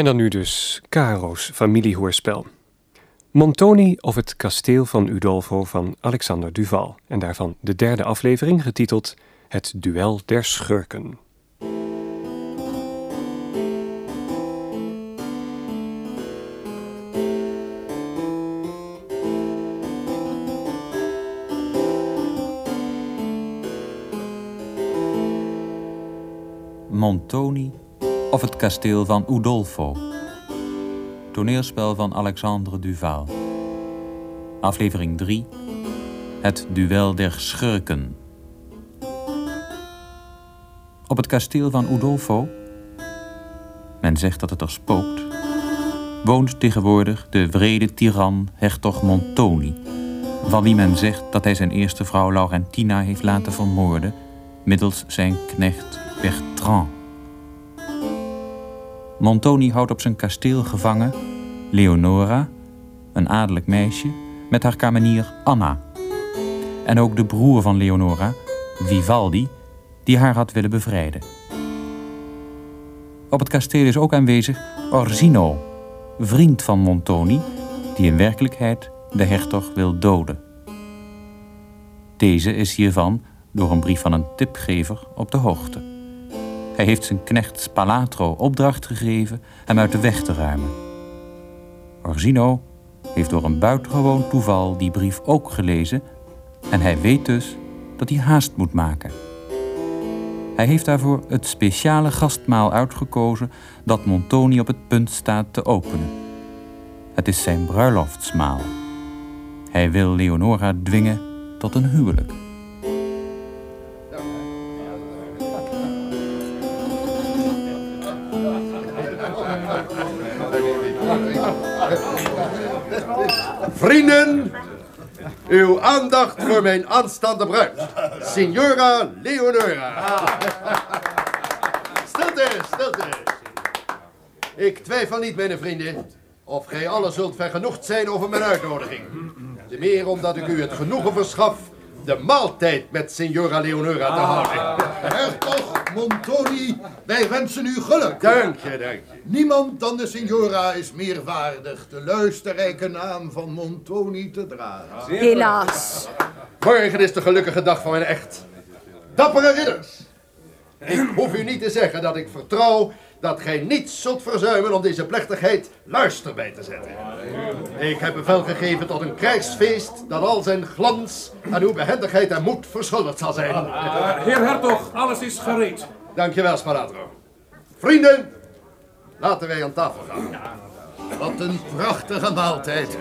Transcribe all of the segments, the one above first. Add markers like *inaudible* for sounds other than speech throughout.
En dan nu dus Caro's familiehoorspel. Montoni of het kasteel van Udolpho van Alexander Duval. En daarvan de derde aflevering getiteld Het duel der schurken. Montoni of het kasteel van Udolpho. Toneelspel van Alexandre Duval. Aflevering 3. Het duel der schurken. Op het kasteel van Udolpho, men zegt dat het er spookt, woont tegenwoordig de wrede tiran hertog Montoni, van wie men zegt dat hij zijn eerste vrouw Laurentina heeft laten vermoorden middels zijn knecht Bertrand. Montoni houdt op zijn kasteel gevangen Leonora, een adellijk meisje, met haar kamenier Anna. En ook de broer van Leonora, Vivaldi, die haar had willen bevrijden. Op het kasteel is ook aanwezig Orsino, vriend van Montoni, die in werkelijkheid de hertog wil doden. Deze is hiervan door een brief van een tipgever op de hoogte. Hij heeft zijn knecht Spalatro opdracht gegeven hem uit de weg te ruimen. Orsino heeft door een buitengewoon toeval die brief ook gelezen en hij weet dus dat hij haast moet maken. Hij heeft daarvoor het speciale gastmaal uitgekozen dat Montoni op het punt staat te openen. Het is zijn bruiloftsmaal. Hij wil Leonora dwingen tot een huwelijk. Uw aandacht voor mijn aanstaande bruid, Signora Leonora. *laughs* Stilte, stilte. Ik twijfel niet, mijn vrienden, of gij allen zult vergenoegd zijn over mijn uitnodiging. Te meer omdat ik u het genoegen verschaf de maaltijd met Signora Leonora te houden. Hertog Montoni, wij wensen u geluk. Dank je, dank je. Niemand dan de signora is meer waardig de luisterrijke naam van Montoni te dragen. Helaas. Morgen is de gelukkige dag van mijn echt. Dappere ridders. Ik hoef u niet te zeggen dat ik vertrouw dat gij niets zult verzuimen om deze plechtigheid luister bij te zetten. Ik heb bevel gegeven tot een krijgsfeest dat al zijn glans aan uw behendigheid en moed verschuldigd zal zijn. Heer Hertog, alles is gereed. Dankjewel, Spalatro. Vrienden, laten wij aan tafel gaan. Wat een prachtige maaltijd.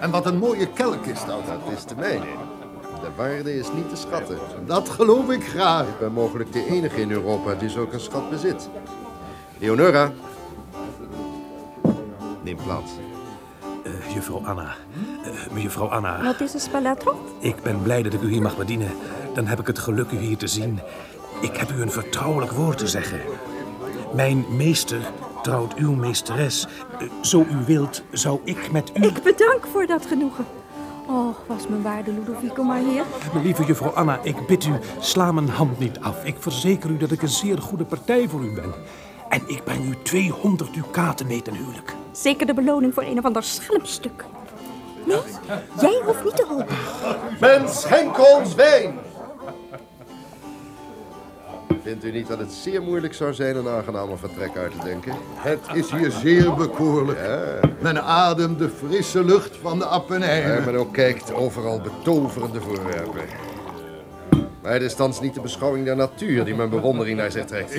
En wat een mooie kelk is dat. Dat is de mijne. De waarde is niet te schatten. Dat geloof ik graag. Ik ben mogelijk de enige in Europa die zulke een schat bezit. Leonora. Neem plaats. Uh, juffrouw Anna. Uh, mevrouw Anna. Wat is er, Spalatro? Ik ben blij dat ik u hier mag bedienen. Dan heb ik het geluk u hier te zien. Ik heb u een vertrouwelijk woord te zeggen. Mijn meester trouwt uw meesteres. Uh, zo u wilt, zou ik met u... Ik bedank voor dat genoegen. Oh, was mijn waarde Ludovico maar hier. Lieve juffrouw Anna, ik bid u, sla mijn hand niet af. Ik verzeker u dat ik een zeer goede partij voor u ben. En ik breng u 200 ducaten mee ten huwelijk. Zeker de beloning voor een of ander schelmstuk. Nee, jij hoeft niet te hopen. Men schenk ons wijn! Vindt u niet dat het zeer moeilijk zou zijn een aangename vertrek uit te denken? Het is hier zeer bekoorlijk. Men ademt de frisse lucht van de Appenijnen. Ja, men ook kijkt overal betoverende voorwerpen. Maar het is thans niet de beschouwing der natuur die mijn bewondering naar zich trekt.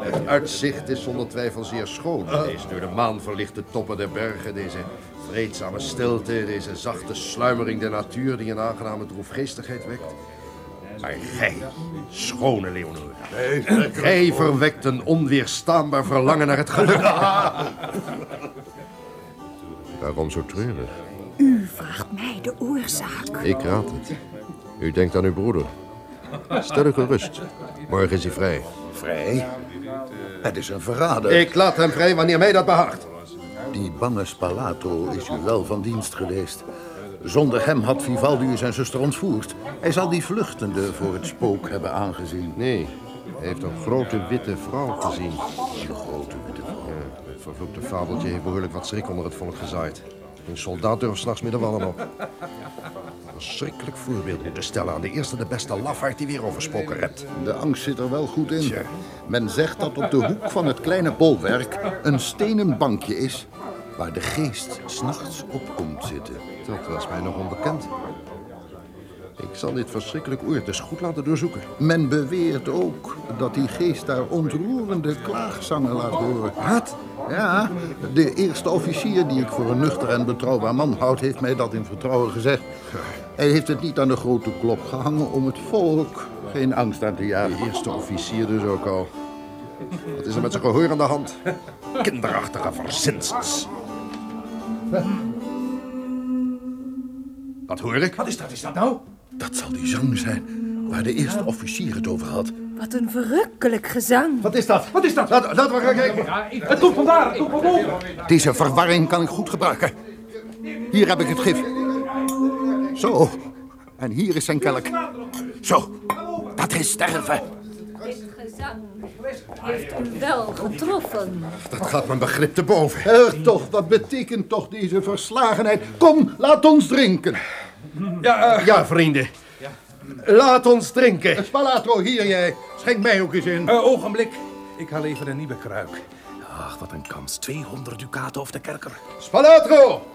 Het uitzicht is zonder twijfel zeer schoon. Deze door de maan verlichte toppen der bergen, deze vreedzame stilte, deze zachte sluimering der natuur die een aangename droefgeestigheid wekt. Maar gij, schone Leonora, gij verwekt een onweerstaanbaar verlangen naar het geluk. Waarom zo treurig? U vraagt mij de oorzaak. Ik raad het. U denkt aan uw broeder. *laughs* Stel u gerust. Morgen is hij vrij. Vrij? Het is een verrader. Ik laat hem vrij wanneer mij dat behaagt. Die bange Spalato is u wel van dienst geweest. Zonder hem had Vivaldi u zijn zuster ontvoerd. Hij zal die vluchtende voor het spook hebben aangezien. Nee, hij heeft een grote witte vrouw gezien. Een grote witte vrouw. vervloekte fabeltje heeft behoorlijk wat schrik onder het volk gezaaid. Een soldaat durft s'nachts de wallen op. Een schrikkelijk voorbeeld moeten stellen aan de eerste de beste lafaard die weer over spoken. De angst zit er wel goed in. Tja. Men zegt dat op de hoek van het kleine bolwerk een stenen bankje is... waar de geest s'nachts op komt zitten. Dat was mij nog onbekend. Ik zal dit verschrikkelijk oord dus goed laten doorzoeken. Men beweert ook dat die geest daar ontroerende klaagzangen laat horen. Wat? Ja, de eerste officier die ik voor een nuchter en betrouwbaar man houd... heeft mij dat in vertrouwen gezegd. Hij heeft het niet aan de grote klok gehangen om het volk geen angst aan te jagen. De eerste officier dus ook al. Wat is er met zijn gehoor aan de hand? Kinderachtige verzinsels. Wat hoor ik? Wat is dat? Is dat nou? Dat zal die zang zijn waar de eerste officier het over had. Wat een verrukkelijk gezang. Wat is dat? Wat is dat? Laat, laten we gaan kijken. Het komt vandaar, het komt van boven. Deze verwarring kan ik goed gebruiken. Hier heb ik het gif. Zo. En hier is zijn kelk. Zo. Dat is sterven. Dit gezang heeft u wel getroffen. Dat gaat mijn begrip te boven. Eh, toch, wat betekent toch deze verslagenheid? Kom, laat ons drinken. Ja, eh, ja vrienden. Laat ons drinken. Spalatro, hier jij. Schenk mij ook eens in. Uh, ogenblik. Ik haal even een nieuwe kruik. Ach, wat een kans. 200 ducaten of de kerker. Spalatro!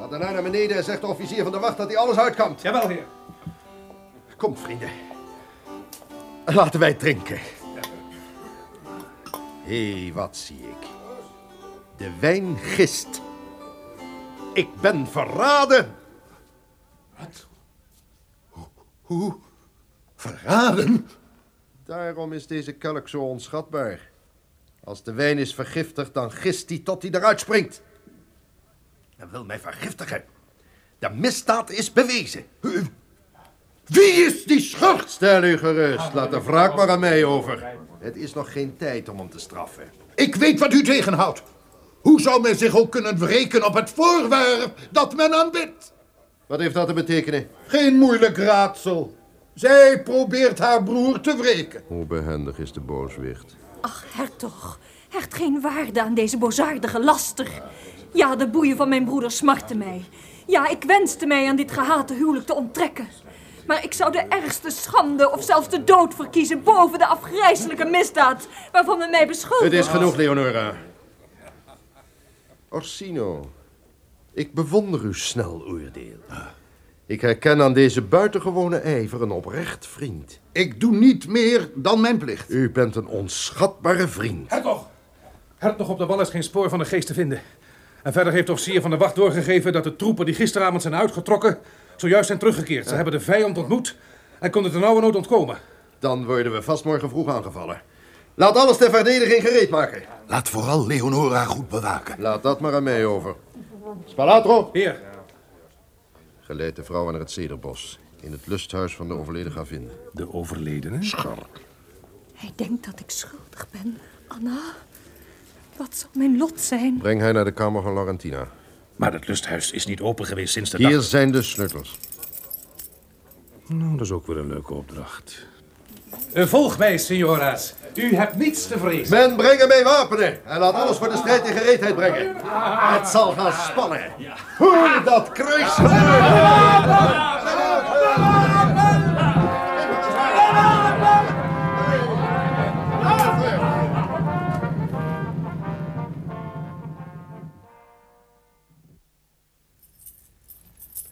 Ga daarna naar beneden en zegt de officier van de wacht dat hij alles uitkampt. Jawel, heer. Kom, vrienden. Laten wij drinken. Hé, hey, wat zie ik? De wijn gist. Ik ben verraden. Wat? Hoe? Verraden? Daarom is deze kelk zo onschatbaar. Als de wijn is vergiftigd, dan gist hij tot hij eruit springt. Hij wil mij vergiftigen. De misdaad is bewezen. Wie is die schurk? Stel u gerust, laat de wraak maar aan mij over. Het is nog geen tijd om hem te straffen. Ik weet wat u tegenhoudt. Hoe zou men zich ook kunnen wreken op het voorwerp dat men aanbidt? Wat heeft dat te betekenen? Geen moeilijk raadsel. Zij probeert haar broer te wreken. Hoe behendig is de booswicht? Ach, hertog. Hecht geen waarde aan deze bozaardige laster. Ja, de boeien van mijn broeder smarten mij. Ja, ik wenste mij aan dit gehate huwelijk te onttrekken. Maar ik zou de ergste schande of zelfs de dood verkiezen boven de afgrijselijke misdaad waarvan men mij beschuldigt. Het is genoeg, Leonora. Orsino, ik bewonder uw snel oordeel. Ik herken aan deze buitengewone ijver een oprecht vriend. Ik doe niet meer dan mijn plicht. U bent een onschatbare vriend. Hertog! Hertog op de wal is geen spoor van de geest te vinden. En verder heeft de officier van de wacht doorgegeven dat de troepen die gisteravond zijn uitgetrokken... zojuist zijn teruggekeerd. Ze hebben de vijand ontmoet en konden er nood ontkomen. Dan worden we vast morgen vroeg aangevallen. Laat alles ter verdediging gereed maken. Laat vooral Leonora goed bewaken. Laat dat maar aan mij over. Spalatro! Heer, Geleid de vrouwen naar het Cederbos. In het lusthuis van de overleden gravin. de overledene. Schark. Hij denkt dat ik schuldig ben. Anna, wat zal mijn lot zijn? Breng hij naar de kamer van Laurentina. Maar het lusthuis is niet open geweest sinds de Hier dag... zijn de sleutels. Nou, dat is ook weer een leuke opdracht. Uh, volg mij, signora's. U hebt niets te vrezen. Men brengen mij wapenen en laat alles voor de strijd in gereedheid brengen. Het zal gaan spannen. Hoe dat kruis.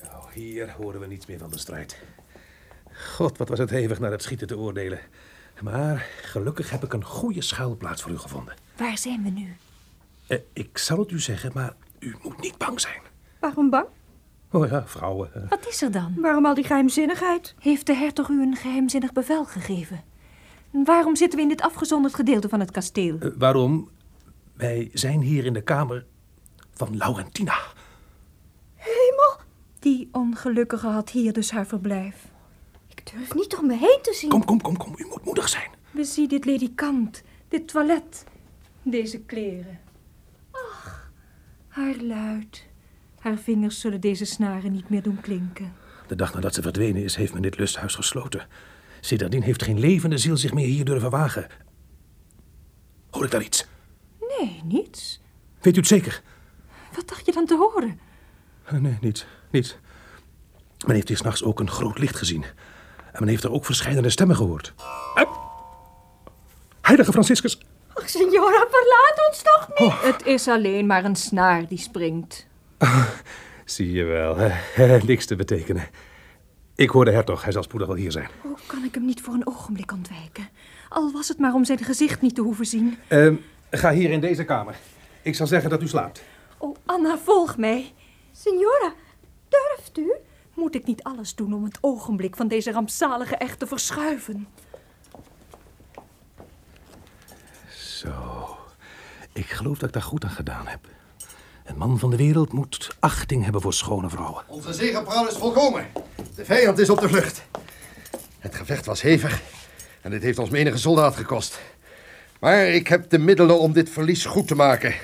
Nou, hier horen we niets meer van de strijd. God, wat was het hevig naar het schieten te oordelen. Maar gelukkig heb ik een goede schuilplaats voor u gevonden. Waar zijn we nu? Eh, ik zal het u zeggen, maar u moet niet bang zijn. Waarom bang? Oh ja, vrouwen. eh, Wat is er dan? Waarom al die geheimzinnigheid? Heeft de hertog u een geheimzinnig bevel gegeven? En Waarom zitten we in dit afgezonderd gedeelte van het kasteel? eh, waarom? Wij zijn hier in de kamer van Laurentina. Hemel, Die ongelukkige had hier dus haar verblijf. Ik durf niet om me heen te zien. Kom, kom, kom, kom. U moet moedig zijn. Bezie dit ledikant, dit toilet, deze kleren. Ach, haar luid. Haar vingers zullen deze snaren niet meer doen klinken. De dag nadat ze verdwenen is, heeft men dit lusthuis gesloten. Sindsdien heeft geen levende ziel zich meer hier durven wagen. Hoor ik daar iets? Nee, niets. Weet u het zeker? Wat dacht je dan te horen? Nee, niet. Niet. Men heeft hier s'nachts ook een groot licht gezien. En men heeft er ook verschillende stemmen gehoord. Eh, Heilige Franciscus. Ach, signora, verlaat ons toch niet. Het is alleen maar een snaar die springt. Zie je wel, hè? *laughs* niks te betekenen. Ik hoor de hertog, hij zal spoedig wel hier zijn. Hoe kan ik hem niet voor een ogenblik ontwijken? Al was het maar om zijn gezicht niet te hoeven zien. Ehm, ga hier in deze kamer. Ik zal zeggen dat u slaapt. Oh, Anna, volg mij. Signora, durft u? Moet ik niet alles doen om het ogenblik van deze rampzalige echt te verschuiven? Zo. Ik geloof dat ik daar goed aan gedaan heb. Een man van de wereld moet achting hebben voor schone vrouwen. Onze zegepraal is volkomen. De vijand is op de vlucht. Het gevecht was hevig en dit heeft ons menige soldaat gekost. Maar ik heb de middelen om dit verlies goed te maken.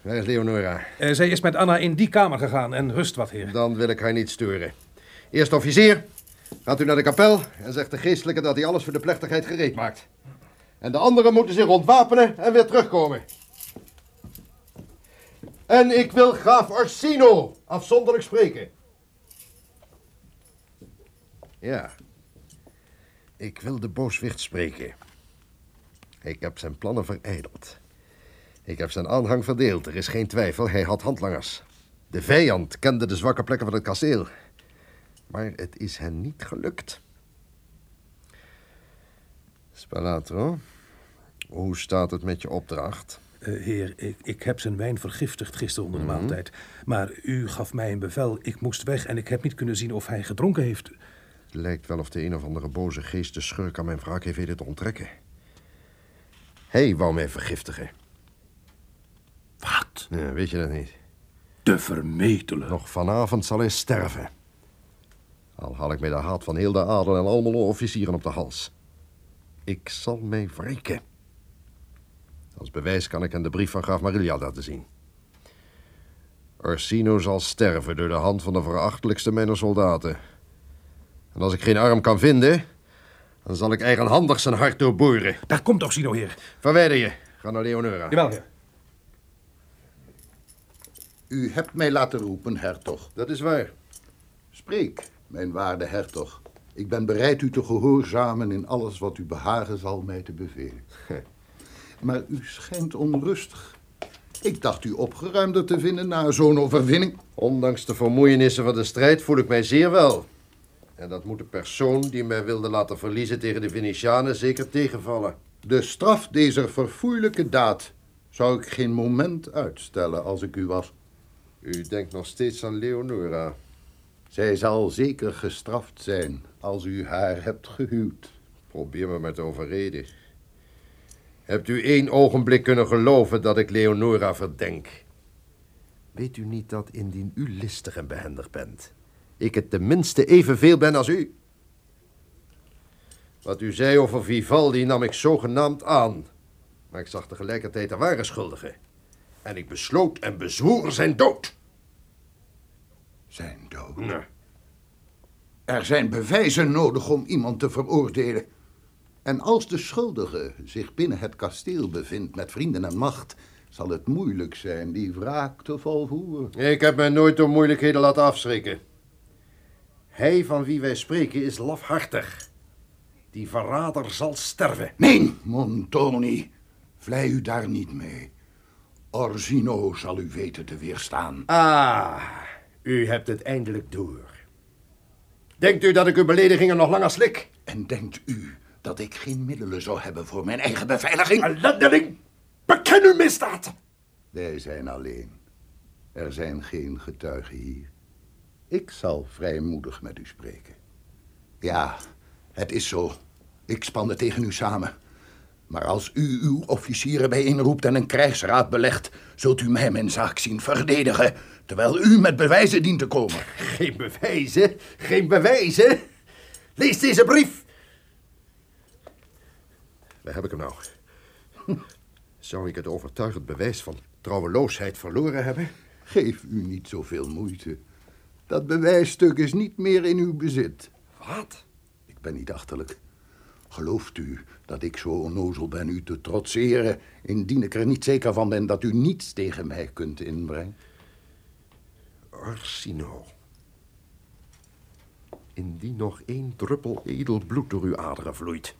Waar is Leonora? Eh, zij is met Anna in die kamer gegaan en rust wat, heer. Dan wil ik haar niet sturen. Eerste officier, gaat u naar de kapel en zegt de geestelijke dat hij alles voor de plechtigheid gereed maakt. En de anderen moeten zich ontwapenen en weer terugkomen. En ik wil graaf Orsino afzonderlijk spreken. Ja, ik wil de booswicht spreken. Ik heb zijn plannen verijdeld. Ik heb zijn aanhang verdeeld, er is geen twijfel, hij had handlangers. De vijand kende de zwakke plekken van het kasteel. Maar het is hen niet gelukt. Spalatro, hoe staat het met je opdracht? Eh, heer, ik, ik heb zijn wijn vergiftigd gisteren onder de maaltijd. Maar u gaf mij een bevel, ik moest weg en ik heb niet kunnen zien of hij gedronken heeft. Het lijkt wel of de een of andere boze geest de schurk aan mijn wraak heeft weten te onttrekken. Hij wou mij vergiftigen. Wat? Ja, weet je dat niet? De vermetele. Nog vanavond zal hij sterven. Al haal ik mij de haat van heel de adel en allemaal officieren op de hals. Ik zal mij wreken. Als bewijs kan ik hem de brief van graaf Marilia laten zien. Orsino zal sterven door de hand van de verachtelijkste mijner soldaten. En als ik geen arm kan vinden, dan zal ik eigenhandig zijn hart doorboren. Daar komt Orsino, heer. Verwijder je. Ga naar Leonora. Jawel, heer. U hebt mij laten roepen, hertog. Dat is waar. Spreek, mijn waarde hertog. Ik ben bereid u te gehoorzamen in alles wat u behagen zal mij te bevelen. *laughs* Maar u schijnt onrustig. Ik dacht u opgeruimder te vinden na zo'n overwinning. Ondanks de vermoeienissen van de strijd voel ik mij zeer wel. En dat moet de persoon die mij wilde laten verliezen tegen de Venetianen zeker tegenvallen. De straf deze verfoeilijke daad zou ik geen moment uitstellen als ik u was. U denkt nog steeds aan Leonora. Zij zal zeker gestraft zijn als u haar hebt gehuwd. Probeer me te overreden. Hebt u één ogenblik kunnen geloven dat ik Leonora verdenk? Weet u niet dat indien u listig en behendig bent, ik het tenminste evenveel ben als u? Wat u zei over Vivaldi nam ik zogenaamd aan. Maar ik zag tegelijkertijd de ware schuldige. En ik besloot en bezwoer zijn dood. Zijn dood. Nee. Er zijn bewijzen nodig om iemand te veroordelen. En als de schuldige zich binnen het kasteel bevindt met vrienden en macht, zal het moeilijk zijn die wraak te volvoeren. Ik heb mij nooit door moeilijkheden laten afschrikken. Hij van wie wij spreken is lafhartig. Die verrader zal sterven. Nee, Montoni, vlei u daar niet mee. Orsino zal u weten te weerstaan. Ah, u hebt het eindelijk door. Denkt u dat ik uw beledigingen nog langer slik? En denkt u dat ik geen middelen zou hebben voor mijn eigen beveiliging? Ellendeling, beken uw misdaad. Wij zijn alleen. Er zijn geen getuigen hier. Ik zal vrijmoedig met u spreken. Ja, het is zo. Ik span het tegen u samen. Maar als u uw officieren bijeenroept en een krijgsraad belegt, zult u mij mijn zaak zien verdedigen, terwijl u met bewijzen dient te komen. Geen bewijzen, geen bewijzen. Lees deze brief. Waar heb ik hem nou? *laughs* Zou ik het overtuigend bewijs van trouweloosheid verloren hebben? Geef u niet zoveel moeite. Dat bewijsstuk is niet meer in uw bezit. Wat? Ik ben niet achterlijk. Gelooft u dat ik zo onnozel ben u te trotseren, indien ik er niet zeker van ben dat u niets tegen mij kunt inbrengen? Orsino. Indien nog één druppel edel bloed door uw aderen vloeit.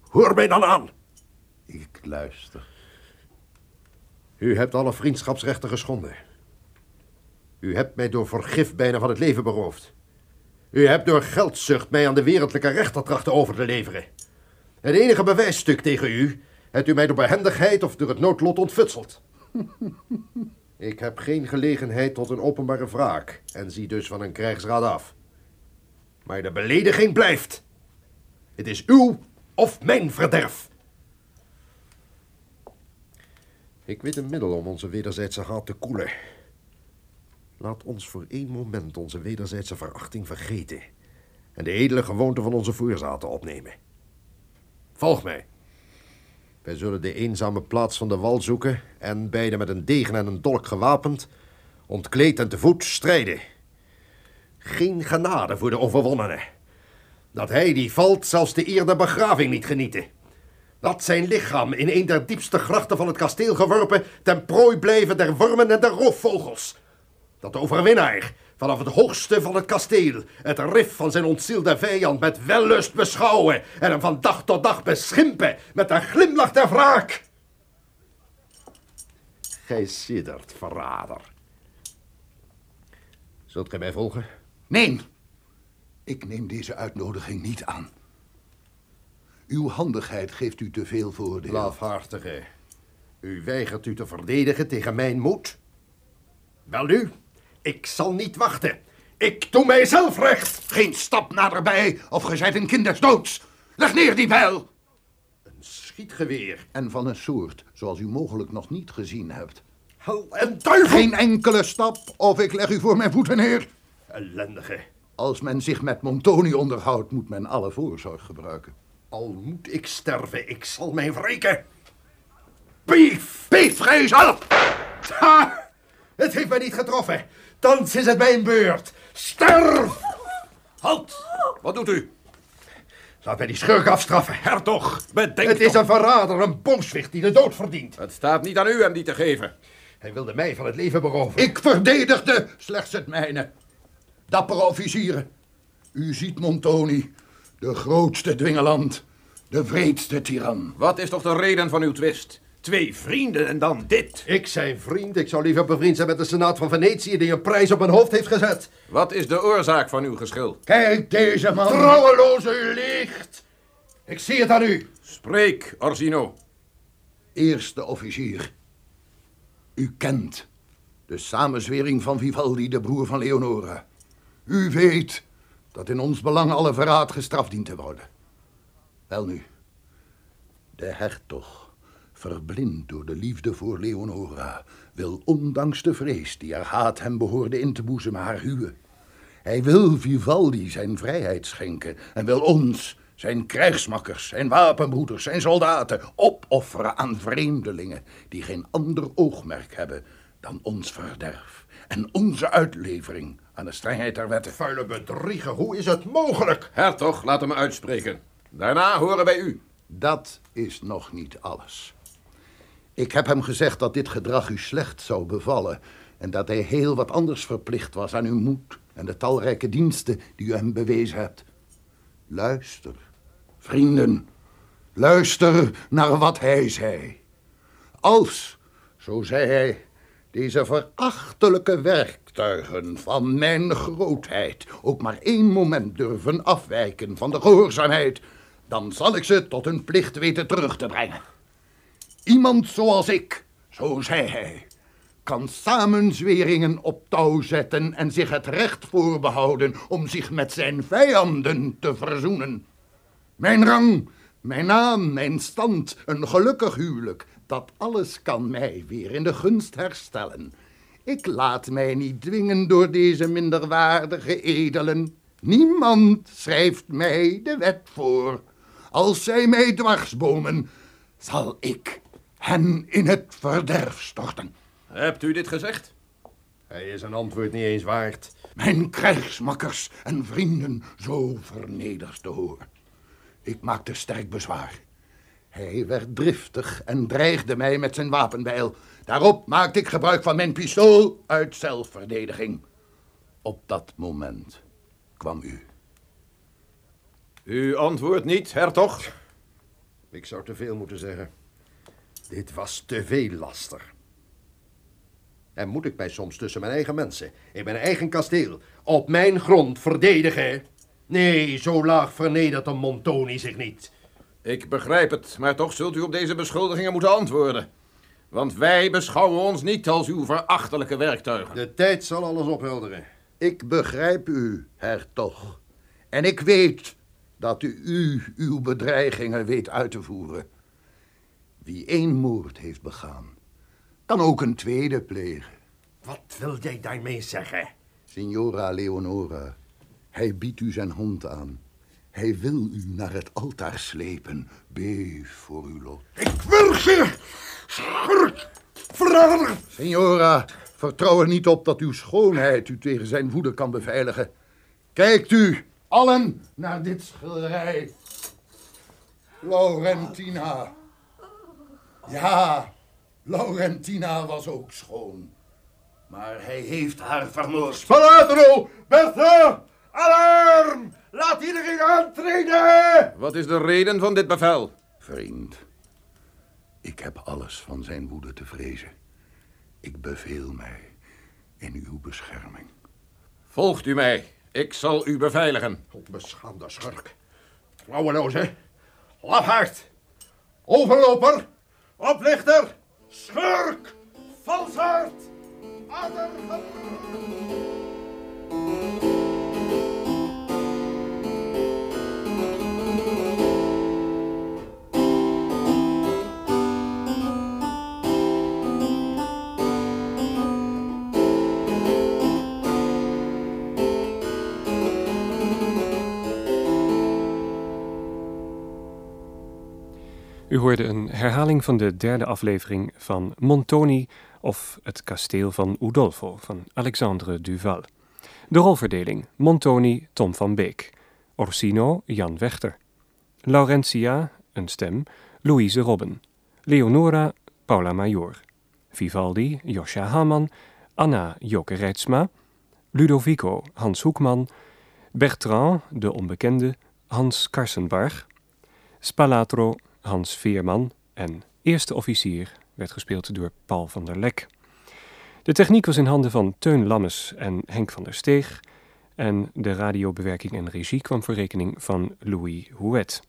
Hoor mij dan aan! Ik luister. U hebt alle vriendschapsrechten geschonden. U hebt mij door vergif bijna van het leven beroofd. U hebt door geldzucht mij aan de wereldlijke rechter trachten over te leveren. Het enige bewijsstuk tegen u hebt u mij door behendigheid of door het noodlot ontfutseld. *laughs* Ik heb geen gelegenheid tot een openbare wraak en zie dus van een krijgsraad af. Maar de belediging blijft. Het is uw of mijn verderf. Ik weet een middel om onze wederzijdse haat te koelen. Laat ons voor één moment onze wederzijdse verachting vergeten en de edele gewoonte van onze voorzaten opnemen. Volg mij. Wij zullen de eenzame plaats van de wal zoeken en beide met een degen en een dolk gewapend, ontkleed en te voet strijden. Geen genade voor de overwonnene. Dat hij die valt zelfs de eer der begraving niet genieten. Dat zijn lichaam in een der diepste grachten van het kasteel geworpen ten prooi blijven der wormen en der roofvogels. Dat de overwinnaar vanaf het hoogste van het kasteel het rif van zijn ontzielde vijand met wellust beschouwen en hem van dag tot dag beschimpen met een glimlach der wraak. Gij siddert, verrader. Zult gij mij volgen? Nee, ik neem deze uitnodiging niet aan. Uw handigheid geeft u te veel voordeel. Lafhartige, u weigert u te verdedigen tegen mijn moed? Welnu, ik zal niet wachten. Ik doe mijzelf recht. Geen stap naderbij of ge zijt een kind des doods. Leg neer die bijl. Een schietgeweer. En van een soort zoals u mogelijk nog niet gezien hebt. Hel en duivel! Geen enkele stap of ik leg u voor mijn voeten neer. Ellendige. Als men zich met Montoni onderhoudt, moet men alle voorzorg gebruiken. Al moet ik sterven, ik zal mij wreken. Beef! Beef, vrezel! Ha! Het heeft mij niet getroffen. Thans is het mijn beurt. Sterf! Halt! Wat doet u? Laat mij die schurk afstraffen, hertog. Bedenk het is toch. een verrader, een booswicht die de dood verdient. Het staat niet aan u hem die te geven. Hij wilde mij van het leven beroven. Ik verdedigde slechts het mijne. Dappere officieren. U ziet Montoni, de grootste dwingeland, de wreedste tiran. Wat is toch de reden van uw twist? Twee vrienden en dan dit. Ik zijn vriend, ik zou liever bevriend zijn met de Senaat van Venetië die een prijs op mijn hoofd heeft gezet. Wat is de oorzaak van uw geschil? Kijk deze man. Trouweloze u liegt. Ik zie het aan u. Spreek, Orsino. Eerste officier. U kent de samenzwering van Vivaldi, de broer van Leonora. U weet dat in ons belang alle verraad gestraft dient te worden. Welnu, de hertog, verblind door de liefde voor Leonora, wil ondanks de vrees die haar haat hem behoorde in te boezemen haar huwen. Hij wil Vivaldi zijn vrijheid schenken en wil ons, zijn krijgsmakkers, zijn wapenbroeders, zijn soldaten, opofferen aan vreemdelingen die geen ander oogmerk hebben dan ons verderf en onze uitlevering aan de strengheid der wetten. Vuile bedrieger, hoe is het mogelijk? Hertog, laat hem uitspreken. Daarna horen wij u. Dat is nog niet alles. Ik heb hem gezegd dat dit gedrag u slecht zou bevallen en dat hij heel wat anders verplicht was aan uw moed en de talrijke diensten die u hem bewezen hebt. Luister, vrienden, luister naar wat hij zei. Als, zo zei hij, deze verachtelijke werktuigen van mijn grootheid ook maar één moment durven afwijken van de gehoorzaamheid, dan zal ik ze tot hun plicht weten terug te brengen. Iemand zoals ik, zo zei hij, kan samenzweringen op touw zetten en zich het recht voorbehouden om zich met zijn vijanden te verzoenen. Mijn rang, mijn naam, mijn stand, een gelukkig huwelijk, dat alles kan mij weer in de gunst herstellen. Ik laat mij niet dwingen door deze minderwaardige edelen. Niemand schrijft mij de wet voor. Als zij mij dwarsbomen, zal ik hen in het verderf storten. Hebt u dit gezegd? Hij is een antwoord niet eens waard. Mijn krijgsmakkers en vrienden zo vernederd te horen. Ik maakte sterk bezwaar. Hij werd driftig en dreigde mij met zijn wapenbijl. Daarop maakte ik gebruik van mijn pistool uit zelfverdediging. Op dat moment kwam u. U antwoordt niet, hertog? Ik zou te veel moeten zeggen. Dit was te veel laster. En moet ik mij soms tussen mijn eigen mensen, in mijn eigen kasteel, op mijn grond verdedigen? Nee, zo laag vernedert een Montoni zich niet. Ik begrijp het, maar toch zult u op deze beschuldigingen moeten antwoorden. Want wij beschouwen ons niet als uw verachtelijke werktuigen. De tijd zal alles ophelderen. Ik begrijp u, hertog. En ik weet dat u, u uw bedreigingen weet uit te voeren. Wie één moord heeft begaan, kan ook een tweede plegen. Wat wil jij daarmee zeggen? Signora Leonora, hij biedt u zijn hand aan. Hij wil u naar het altaar slepen. Beef voor uw lot. Ik wil je! Schurk! Verrader! Signora, vertrouw er niet op dat uw schoonheid u tegen zijn woede kan beveiligen. Kijkt u, allen, naar dit schilderij. Laurentina. Ja, Laurentina was ook schoon. Maar hij heeft haar vermoord. Spalatro! Bertha! Alarm! Laat iedereen aantreden! Wat is de reden van dit bevel? Vriend, ik heb alles van zijn woede te vrezen. Ik beveel mij in uw bescherming. Volgt u mij. Ik zal u beveiligen. Onbeschaamde schurk. Trouweloze. Lafaard. Overloper. Oplichter. Schurk. Valsaard. Addergever. U hoorde een herhaling van de derde aflevering van Montoni of Het kasteel van Udolpho van Alexandre Duval. De rolverdeling Montoni Tom van Beek, Orsino Jan Wechter, Laurentia, een stem, Louise Robben, Leonora Paula Major, Vivaldi Josja Hamann, Anna Joke Reitsma, Ludovico Hans Hoekman, Bertrand de onbekende Hans Karsenbarg, Spalatro Hans Veerman en eerste officier werd gespeeld door Paul van der Lek. De techniek was in handen van Teun Lammes en Henk van der Steeg en de radiobewerking en regie kwam voor rekening van Louis Houet.